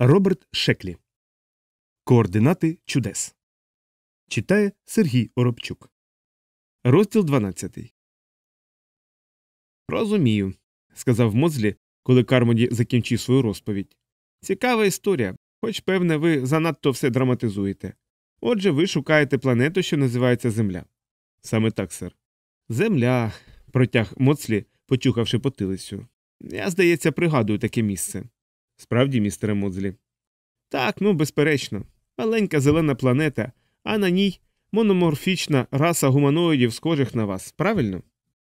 Роберт Шеклі. Координати чудес. Читає Сергій Оробчук. Розділ 12. Розумію, сказав Мозлі, коли Кармоді закінчив свою розповідь. Цікава історія, хоч, певне, ви занадто все драматизуєте. Отже, ви шукаєте планету, що називається Земля. Саме так, сер. Земля. протяг Моцлі, почухавши потилицю. Я, здається, пригадую таке місце. Справді, містере Мозлі. Так, ну, безперечно. Маленька зелена планета, а на ній мономорфічна раса гуманоїдів, схожих на вас, правильно?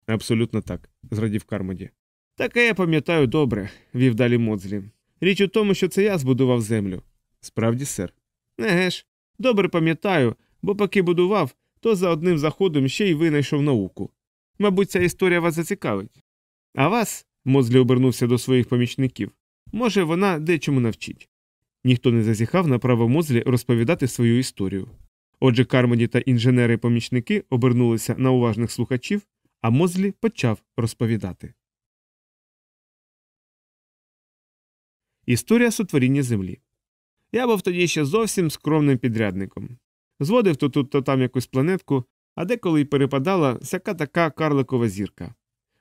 Абсолютно так, зрадів Кармоді. Таке я пам'ятаю добре, вів далі Моцлі. Річ у тому, що це я збудував землю. Справді, сер. Еге ж, добре пам'ятаю, бо поки будував, то за одним заходом ще й винайшов науку. Мабуть, ця історія вас зацікавить. А вас, Мозлі обернувся до своїх помічників, може, вона дечому навчить. Ніхто не зазіхав на право Мозлі розповідати свою історію. Отже, Кармоді та інженери-помічники обернулися на уважних слухачів, а Мозлі почав розповідати. Історія сотворіння землі. Я був тоді ще зовсім скромним підрядником. Зводив то тут, то там якусь планетку, а деколи й перепадала всяка така карликова зірка.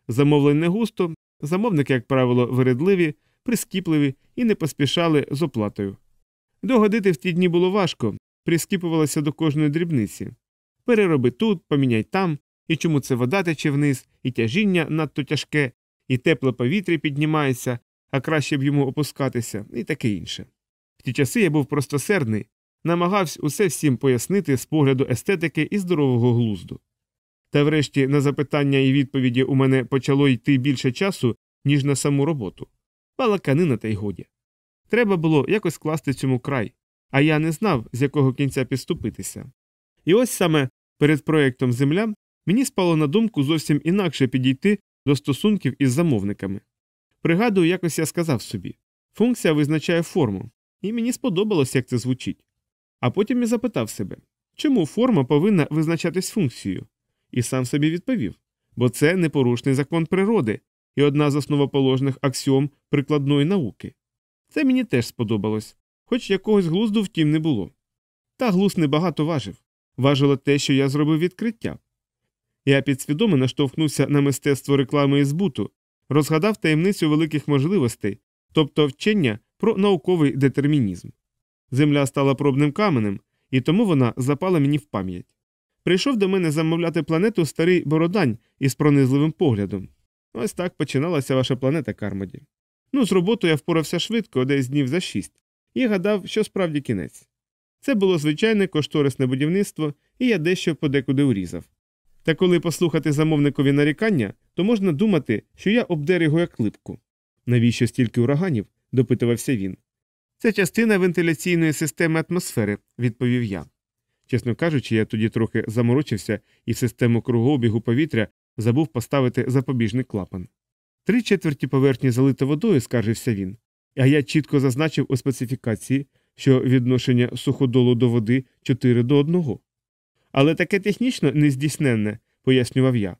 Замовлень не густо, замовники, як правило, вередливі, прискіпливі і не поспішали з оплатою. Догодити в ті дні було важко, прискіпувалося до кожної дрібниці. Перероби тут, поміняй там, і чому це вода тече вниз, і тяжіння надто тяжке, і тепле повітря піднімається, а краще б йому опускатися, і таке інше. В ті часи я був простосердний, намагався усе всім пояснити з погляду естетики і здорового глузду. Та врешті на запитання і відповіді у мене почало йти більше часу, ніж на саму роботу. Балаканина та й годі. Треба було якось класти цьому край, а я не знав, з якого кінця підступитися. І ось саме перед проєктом Земля мені спало на думку зовсім інакше підійти до стосунків із замовниками. Пригадую, якось я сказав собі функція визначає форму, і мені сподобалось, як це звучить. А потім я запитав себе, чому форма повинна визначатись функцією, і сам собі відповів бо це непорушний закон природи і одна з основоположних аксіом прикладної науки. Це мені теж сподобалось, хоч якогось глузду втім не було. Та глузд небагато важив важило те, що я зробив відкриття. Я підсвідомо наштовхнувся на мистецтво реклами і збуту, розгадав таємницю великих можливостей, тобто вчення про науковий детермінізм. Земля стала пробним каменем, і тому вона запала мені в пам'ять. Прийшов до мене замовляти планету старий бородань із пронизливим поглядом. Ось так починалася ваша планета Кармоді. Ну, з роботою я впорався швидко, десь днів за шість, і гадав, що справді кінець. Це було звичайне кошторисне будівництво, і я дещо подекуди урізав. Та коли послухати замовникові нарікання, то можна думати, що я обдер його як липку. Навіщо стільки ураганів? допитувався він. Це частина вентиляційної системи атмосфери, відповів я. Чесно кажучи, я тоді трохи заморочився і в систему кругообігу повітря забув поставити запобіжний клапан. Три четверті поверхні залито водою, скаржився він, а я чітко зазначив у специфікації, що відношення суходолу до води 4 до 1. Але таке технічно нездійсненне, пояснював я.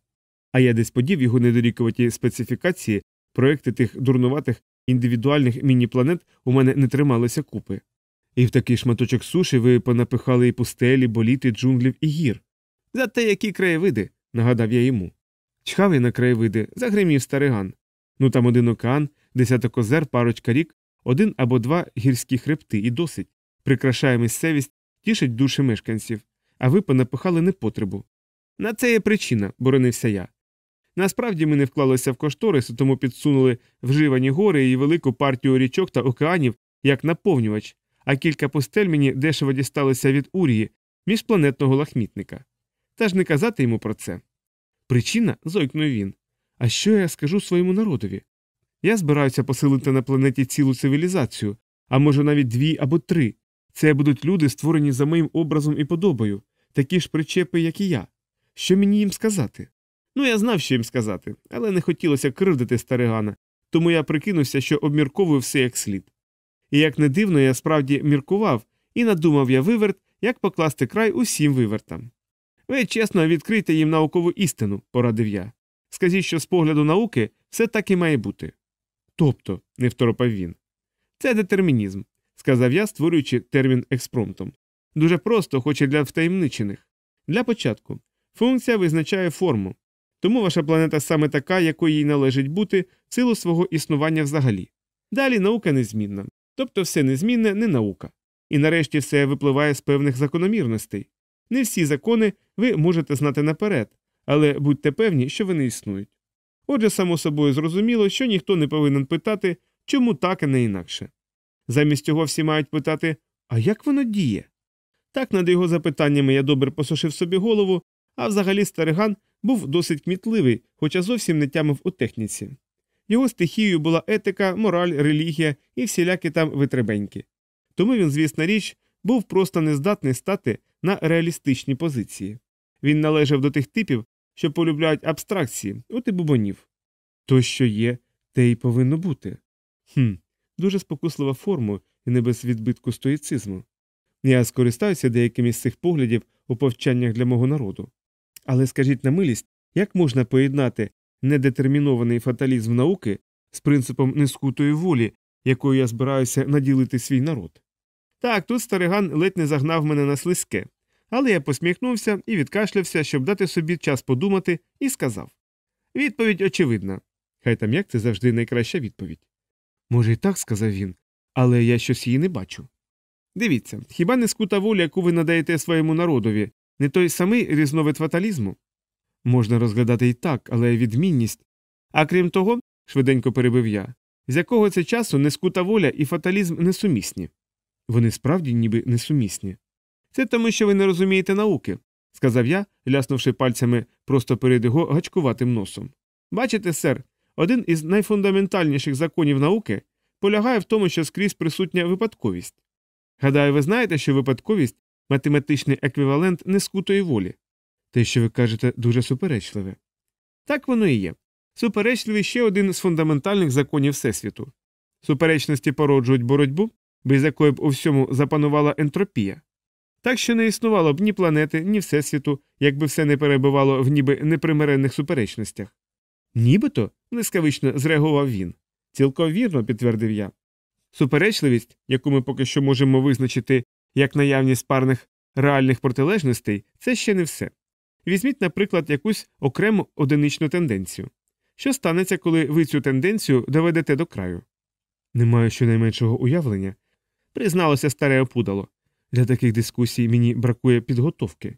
А я десь подів його недорікуваті специфікації, проекти тих дурнуватих індивідуальних міні-планет у мене не трималися купи. І в такий шматочок суші ви понапихали і пустелі, боліти, джунглів і гір. Зате які краєвиди, нагадав я йому. Чхав я на краєвиди, загримів стариган. Ну там один океан, десяток озер, парочка рік, один або два гірські хребти і досить. Прикрашає місцевість, тішить душі мешканців, а ви понапихали непотребу. На це є причина, боронився я. Насправді ми не вклалися в кошторис, тому підсунули вживані гори і велику партію річок та океанів як наповнювач, а кілька пустель мені дешево дісталися від урії, міжпланетного лахмітника. Та ж не казати йому про це. Причина, зойкнув він. А що я скажу своєму народові? Я збираюся посилити на планеті цілу цивілізацію, а може навіть дві або три. Це будуть люди, створені за моїм образом і подобою, такі ж причепи, як і я. Що мені їм сказати? Ну, я знав, що їм сказати, але не хотілося кривдити старигана, тому я прикинувся, що обмірковую все як слід. І як не дивно, я справді міркував і надумав я виверт, як покласти край усім вивертам. Ви чесно відкрийте їм наукову істину, порадив я. Скажіть, що з погляду науки все так і має бути. Тобто, не второпав він. Це детермінізм. сказав я, створюючи термін експромтом. Дуже просто, хоч і для втаємничених. Для початку, функція визначає форму, тому ваша планета саме така, якою їй належить бути, в силу свого існування взагалі. Далі наука незмінна, тобто все незмінне не наука. І нарешті все випливає з певних закономірностей. Не всі закони ви можете знати наперед, але будьте певні, що вони існують. Отже, само собою зрозуміло, що ніхто не повинен питати, чому так, а не інакше. Замість цього всі мають питати, а як воно діє? Так над його запитаннями я добре посушив собі голову, а взагалі стариган був досить кмітливий, хоча зовсім не тямив у техніці. Його стихією була етика, мораль, релігія і всілякі там витребеньки. Тому він, звісна річ, був просто нездатний стати на реалістичні позиції. Він належав до тих типів, що полюбляють абстракції, от і бубонів. То, що є, те й повинно бути. Хм, дуже спокуслива форма і не без відбитку стоїцизму. Я скористаюся деякими з цих поглядів у повчаннях для мого народу. Але скажіть на милість, як можна поєднати недетермінований фаталізм науки з принципом нескутої волі, якою я збираюся наділити свій народ? Так, тут стариган ледь не загнав мене на слизьке, але я посміхнувся і відкашлявся, щоб дати собі час подумати, і сказав Відповідь очевидна. Хай там як це завжди найкраща відповідь. Може, і так, сказав він, але я щось її не бачу. Дивіться, хіба не скута воля, яку ви надаєте своєму народові, не той самий різновид фаталізму? Можна розглядати і так, але відмінність. А крім того, швиденько перебив я, з якого це часу нескута воля і фаталізм несумісні. Вони справді ніби несумісні. Це тому, що ви не розумієте науки, сказав я, ляснувши пальцями просто перед його гачкуватим носом. Бачите, сер, один із найфундаментальніших законів науки полягає в тому, що скрізь присутня випадковість. Гадаю, ви знаєте, що випадковість математичний еквівалент нескутої волі. Те, що ви кажете, дуже суперечливе. Так воно і є. Суперечливий ще один з фундаментальних законів Всесвіту. Суперечності породжують боротьбу, без якої б у всьому запанувала ентропія. Так що не існувало б ні планети, ні Всесвіту, якби все не перебувало в ніби непримиренних суперечностях. Нібито, блискавично зреагував він. Цілком вірно, підтвердив я. Суперечливість, яку ми поки що можемо визначити як наявність парних реальних протилежностей, це ще не все. Візьміть, наприклад, якусь окрему одиничну тенденцію. Що станеться, коли ви цю тенденцію доведете до краю? Не маю щонайменшого уявлення. Призналося старе опудало. Для таких дискусій мені бракує підготовки.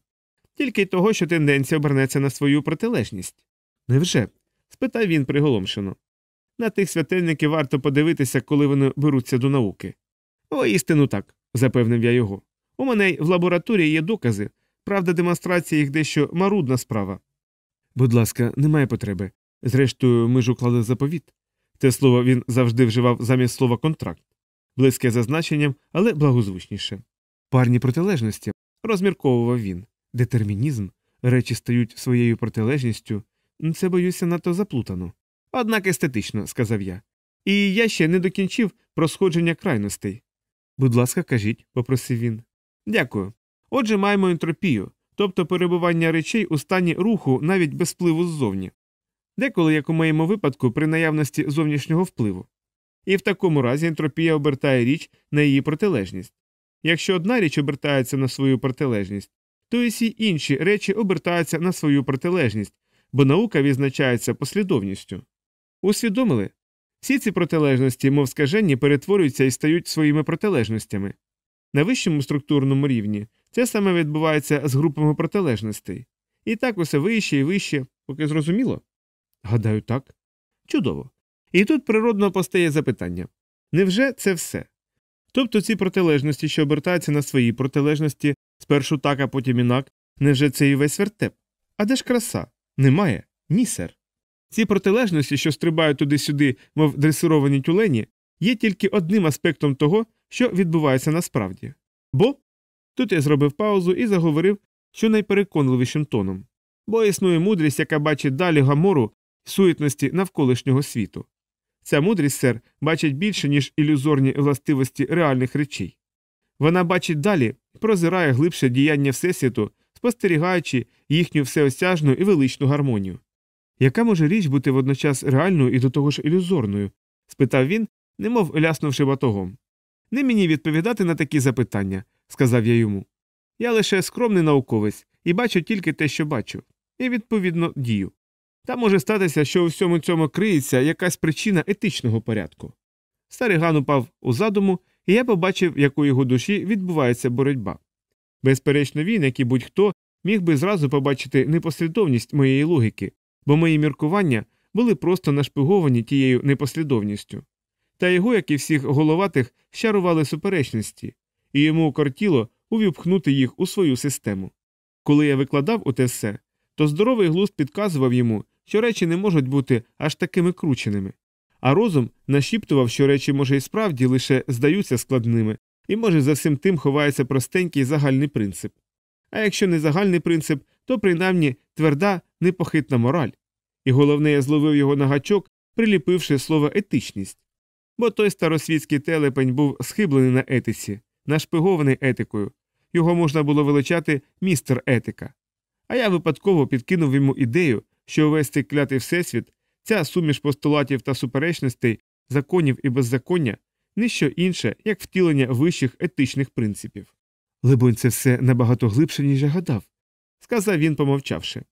Тільки й того, що тенденція обернеться на свою протилежність. Невже? спитав він приголомшено. На тих святильників варто подивитися, коли вони беруться до науки. Воістину так, запевнив я його. У мене й в лабораторії є докази, правда, демонстрація їх дещо марудна справа. Будь ласка, немає потреби. Зрештою, ми ж уклали заповіт. Те слово він завжди вживав замість слова контракт, близьке за значенням, але благозвучніше. Парні протилежності, розмірковував він. Детермінізм, речі стають своєю протилежністю, це боюся надто заплутано. Однак естетично, сказав я. І я ще не докінчив про сходження крайностей. Будь ласка, кажіть, попросив він. Дякую. Отже, маємо ентропію, тобто перебування речей у стані руху навіть без впливу ззовні. Деколи, як у моєму випадку, при наявності зовнішнього впливу. І в такому разі ентропія обертає річ на її протилежність. Якщо одна річ обертається на свою протилежність, то і всі інші речі обертаються на свою протилежність, бо наука відзначається послідовністю. Усвідомили? Всі ці протилежності, мов скажені, перетворюються і стають своїми протилежностями. На вищому структурному рівні це саме відбувається з групами протилежностей. І так усе вище і вище, поки зрозуміло? Гадаю, так. Чудово. І тут природно постає запитання невже це все? Тобто ці протилежності, що обертаються на свої протилежності, спершу так, а потім інак, невже це і весь вертеп? А де ж краса? Немає, ні, сер. Ці протилежності, що стрибають туди-сюди, мов дресировані тюлені, є тільки одним аспектом того, що відбувається насправді. Бо тут я зробив паузу і заговорив що найпереконливішим тоном, бо існує мудрість, яка бачить далі гамору суетності навколишнього світу. Ця мудрість, сер, бачить більше, ніж ілюзорні властивості реальних речей. Вона бачить далі, прозирає глибше діяння Всесвіту, спостерігаючи їхню всеосяжну і величну гармонію. Яка може річ бути водночас реальною і до того ж ілюзорною? спитав він, немов ляснувши батогом. Не мені відповідати на такі запитання, сказав я йому. Я лише скромний науковець і бачу тільки те, що бачу, і відповідно дію. Та може статися, що у всьому цьому криється якась причина етичного порядку. Старий Ган упав у задуму, і я побачив, як у його душі відбувається боротьба. Безперечно, він, як і будь-хто, міг би зразу побачити непослідовність моєї логіки, бо мої міркування були просто нашпиговані тією непослідовністю. Та його, як і всіх головатих, щарували суперечності, і йому кортіло увіпхнути їх у свою систему. Коли я викладав у те все, то здоровий глузд підказував йому, що речі не можуть бути аж такими крученими, а розум нашіптував, що речі, може, і справді лише здаються складними, і, може, за всім тим ховається простенький загальний принцип. А якщо не загальний принцип, то принаймні тверда, непохитна мораль. І головне, я зловив його на гачок, приліпивши слово етичність. Бо той старосвітський телепень був схиблений на етиці, нашпигований етикою. Його можна було величати містер етика. А я випадково підкинув йому ідею, що увесь цей клятий всесвіт, ця суміш постулатів та суперечностей, законів і беззаконня ніщо інше, як втілення вищих етичних принципів. Либонь, це все набагато глибше, ніж я гадав, сказав він, помовчавши.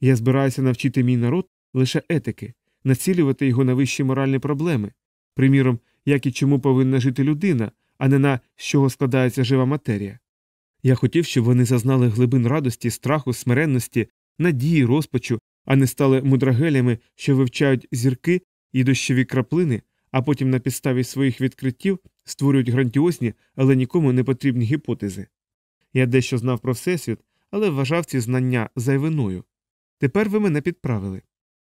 Я збираюся навчити мій народ лише етики, націлювати його на вищі моральні проблеми, приміром, як і чому повинна жити людина, а не на з чого складається жива матерія. Я хотів, щоб вони зазнали глибин радості, страху, смиренності, надії, розпачу, а не стали мудрагелями, що вивчають зірки і дощові краплини, а потім на підставі своїх відкриттів створюють грандіозні, але нікому не потрібні гіпотези. Я дещо знав про Всесвіт, але вважав ці знання зайвиною. Тепер ви мене підправили.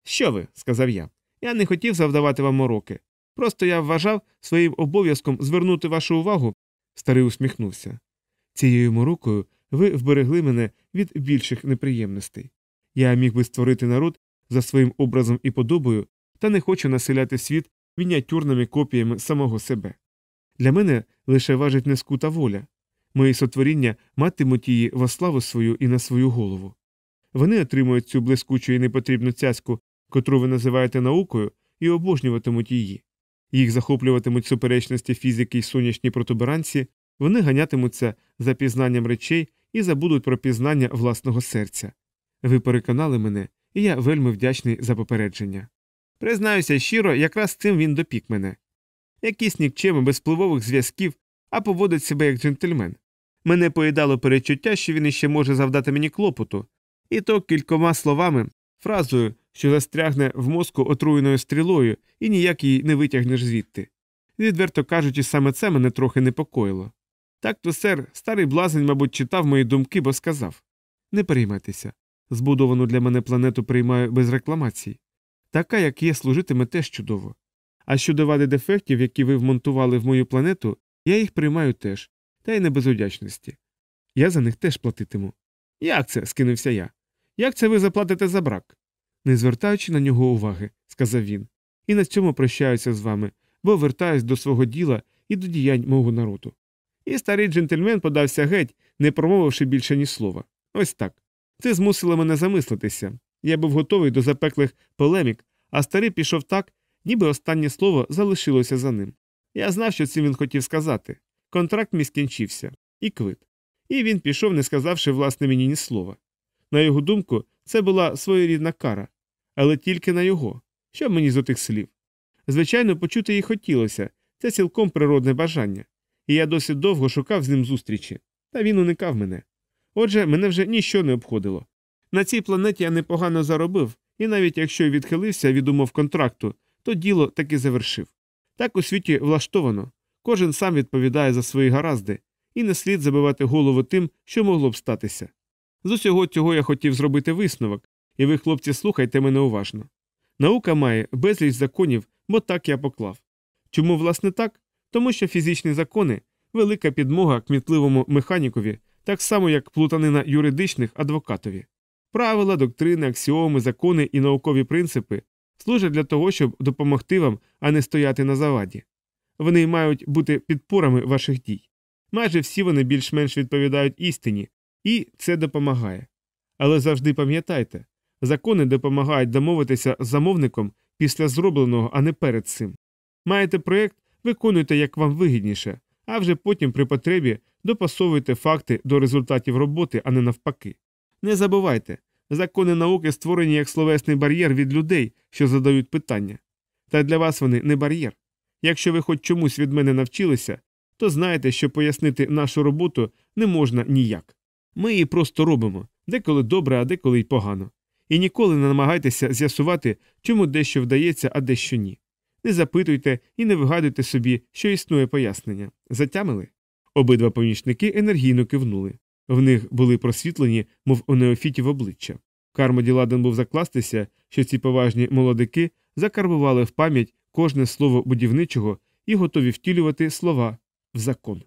Що ви? сказав я. Я не хотів завдавати вам уроки. Просто я вважав своїм обов'язком звернути вашу увагу. Старий усміхнувся. Цією морокою ви вберегли мене від більших неприємностей. Я міг би створити народ за своїм образом і подобою, та не хочу населяти світ мініатюрними копіями самого себе. Для мене лише важить нескута воля. Мої сотворіння матимуть її во славу свою і на свою голову. Вони отримують цю блискучу і непотрібну цяцьку, котру ви називаєте наукою, і обожнюватимуть її. Їх захоплюватимуть суперечності фізики й сонячні протуберанці, вони ганятимуться за пізнанням речей і забудуть про пізнання власного серця. Ви переконали мене, і я вельми вдячний за попередження. Признаюся щиро, якраз цим він допік мене. Якісь нікчеми без впливових зв'язків, а поводить себе як джентльмен. Мене поїдало перечуття, що він іще може завдати мені клопоту, і то кількома словами, фразою, що застрягне в мозку отруєною стрілою і ніяк її не витягнеш звідти. Відверто кажучи, саме це мене трохи непокоїло. Так то, сер, старий блазень, мабуть, читав мої думки, бо сказав Не переймайтеся. Збудовану для мене планету приймаю без рекламацій. Така, як є, служитиме теж чудово. А щодо вади дефектів, які ви вмонтували в мою планету, я їх приймаю теж, та й не без удячності. Я за них теж платитиму. Як це? скинувся я. Як це ви заплатите за брак? Не звертаючи на нього уваги, сказав він, і на цьому прощаюся з вами, бо вертаюсь до свого діла і до діянь мого народу. І старий джентльмен подався геть, не промовивши більше ні слова. Ось так. Це змусило мене замислитися. Я був готовий до запеклих полемік, а старий пішов так, ніби останнє слово залишилося за ним. Я знав, що цим він хотів сказати. Контракт мій скінчився, і квит. І він пішов, не сказавши власне мені ні слова. На його думку, це була своєрідна кара, але тільки на його. Що мені з отих слів? Звичайно, почути їй хотілося це цілком природне бажання, і я досить довго шукав з ним зустрічі, та він уникав мене. Отже, мене вже ніщо не обходило. На цій планеті я непогано заробив, і навіть якщо відхилився від умов контракту, то діло таки завершив. Так у світі влаштовано, кожен сам відповідає за свої гаразди, і не слід забивати голову тим, що могло б статися. З усього цього я хотів зробити висновок, і ви, хлопці, слухайте мене уважно. Наука має безліч законів, бо так я поклав. Чому, власне, так? Тому що фізичні закони велика підмога кмітливому механікові, так само як плутанина юридичних адвокатові. Правила, доктрини, аксіоми, закони і наукові принципи служать для того, щоб допомогти вам, а не стояти на заваді. Вони мають бути підпорами ваших дій. Майже всі вони більш-менш відповідають істині, і це допомагає. Але завжди пам'ятайте закони допомагають домовитися з замовником після зробленого, а не перед цим. Маєте проєкт, виконуйте як вам вигідніше, а вже потім при потребі допасовуйте факти до результатів роботи, а не навпаки. Не забувайте, закони науки створені як словесний бар'єр від людей, що задають питання. Та для вас вони не бар'єр. Якщо ви хоч чомусь від мене навчилися, то знаєте, що пояснити нашу роботу не можна ніяк. Ми її просто робимо, деколи добре, а деколи й погано. І ніколи не намагайтеся з'ясувати, чому дещо вдається, а дещо ні. Не запитуйте і не вигадуйте собі, що існує пояснення. Затямили? Обидва помічники енергійно кивнули. В них були просвітлені, мов у неофітів обличчя. Кармоді ладен був закластися, що ці поважні молодики закарбували в пам'ять кожне слово будівничого і готові втілювати слова в закон.